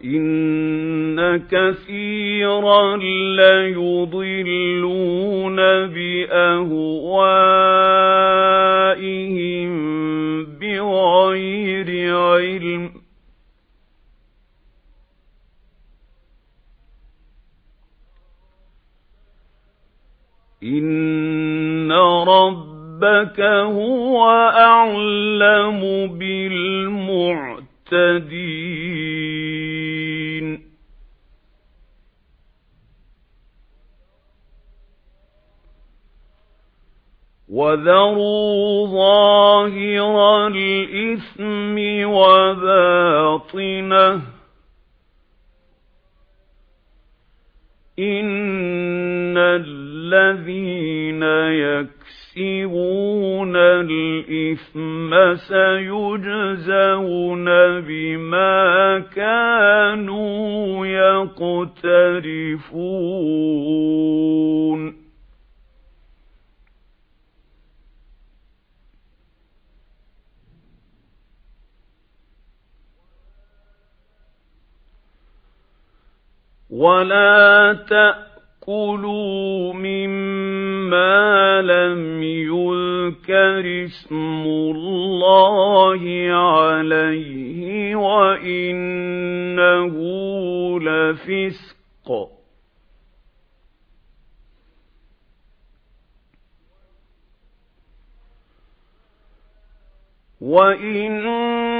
وَإِنَّ كَثِيرًا لَّيُضِلُّونَ بِأَهْوَائِهِم بِغَيْرِ عِلْمٍ ۗ إِنَّ رَبَّكَ هُوَ أَعْلَمُ بِالْمُعْتَدِينَ وَذَرُوا ظَاهِرَ الْإِثْمِ وَبَاطِنَهُ ۚ إِنَّ الَّذِينَ يَكْسِبُونَ الْإِثْمَ سَيُجْزَوْنَ بِمَا كَانُوا يَقْتَرِفُونَ وَلَا تَأْكُلُوا مِمَّا لَمْ يُذْكَرِ اسْمُ اللَّهِ عَلَيْهِ وَإِنَّهُ لَفِسْقٌ ۗ وَإِنَّ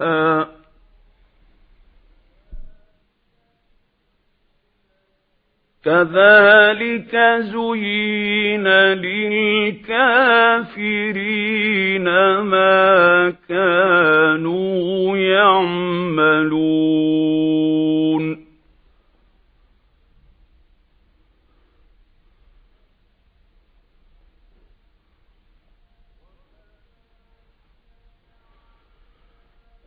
مِّنْهَا ۚ كَذَٰلِكَ زُيِّنَ لِلْكَافِرِينَ مَا كَانُوا يَعْمَلُونَ.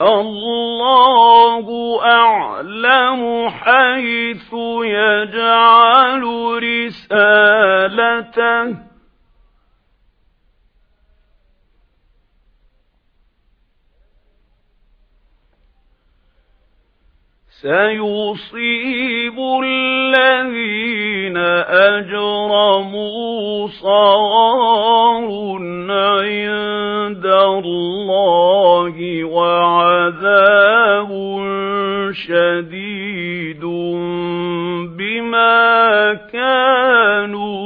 الله أعلم حيث يجعل رسالته. سيصيب الذين أجرموا صغار عند الله. وعذاب شديد بما كانوا